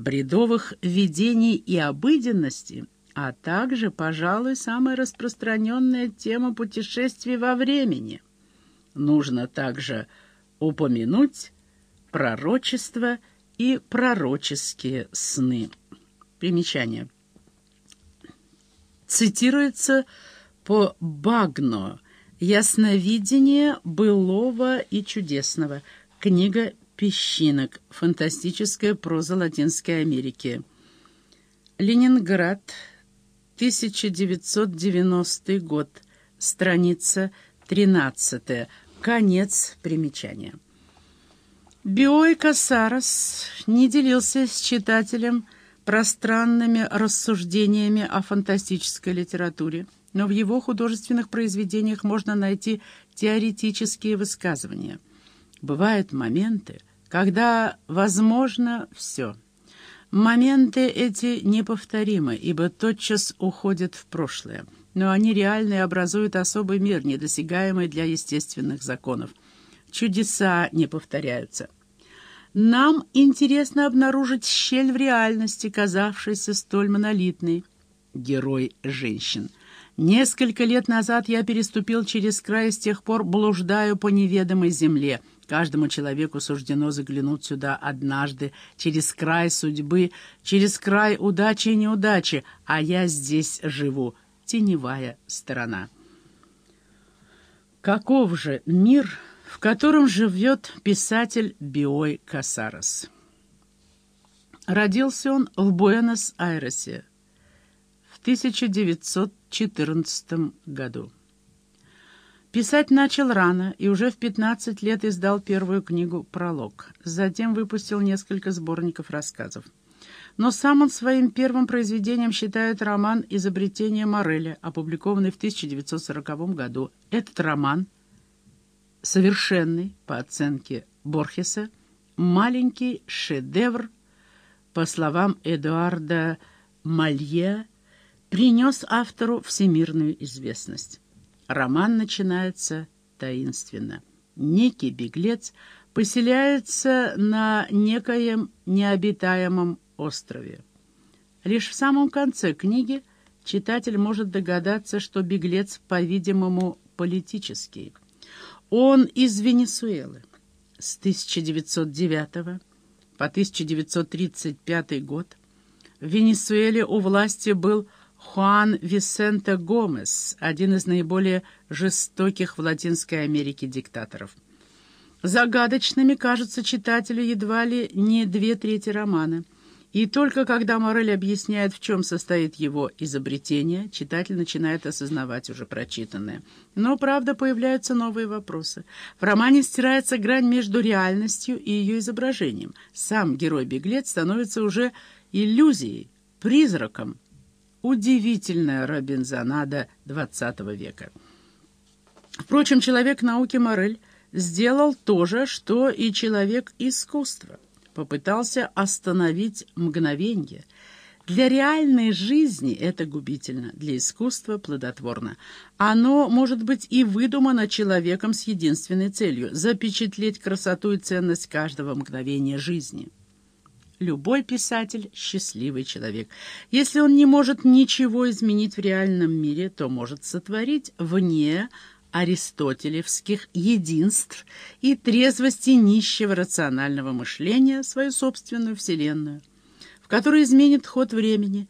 бредовых видений и обыденности, а также, пожалуй, самая распространенная тема путешествий во времени. Нужно также упомянуть пророчество и пророческие сны. Примечание. Цитируется по Багно «Ясновидение былого и чудесного». Книга «Песчинок. Фантастическая проза Латинской Америки». Ленинград, 1990 год. Страница 13. Конец примечания. Биой Касарос не делился с читателем пространными рассуждениями о фантастической литературе, но в его художественных произведениях можно найти теоретические высказывания. Бывают моменты, когда возможно все. Моменты эти неповторимы, ибо тотчас уходят в прошлое, но они реально и образуют особый мир, недосягаемый для естественных законов. Чудеса не повторяются. Нам интересно обнаружить щель в реальности, казавшейся столь монолитной. Герой женщин. Несколько лет назад я переступил через край с тех пор блуждаю по неведомой земле. Каждому человеку суждено заглянуть сюда однажды, через край судьбы, через край удачи и неудачи, а я здесь живу. Теневая сторона. Каков же мир в котором живет писатель Биой Касарос. Родился он в Буэнос-Айресе в 1914 году. Писать начал рано и уже в 15 лет издал первую книгу «Пролог». Затем выпустил несколько сборников рассказов. Но сам он своим первым произведением считает роман «Изобретение Мореля», опубликованный в 1940 году. Этот роман – совершенный, по оценке Борхеса, маленький шедевр, по словам Эдуарда Малье, принес автору всемирную известность. Роман начинается таинственно. Некий беглец поселяется на некоем необитаемом острове. Лишь в самом конце книги читатель может догадаться, что беглец, по-видимому, политический. Он из Венесуэлы. С 1909 по 1935 год в Венесуэле у власти был Хуан Висенте Гомес, один из наиболее жестоких в Латинской Америке диктаторов. Загадочными кажутся читателю едва ли не две трети романа – и только когда Морель объясняет, в чем состоит его изобретение, читатель начинает осознавать уже прочитанное. Но, правда, появляются новые вопросы. В романе стирается грань между реальностью и ее изображением. Сам герой-беглец становится уже иллюзией, призраком. Удивительная Робинзонада XX века. Впрочем, человек науки Морель сделал то же, что и человек искусства попытался остановить мгновенье. Для реальной жизни это губительно, для искусства плодотворно. Оно может быть и выдумано человеком с единственной целью – запечатлеть красоту и ценность каждого мгновения жизни. Любой писатель – счастливый человек. Если он не может ничего изменить в реальном мире, то может сотворить вне аристотелевских единств и трезвости нищего рационального мышления свою собственную вселенную, в которой изменит ход времени,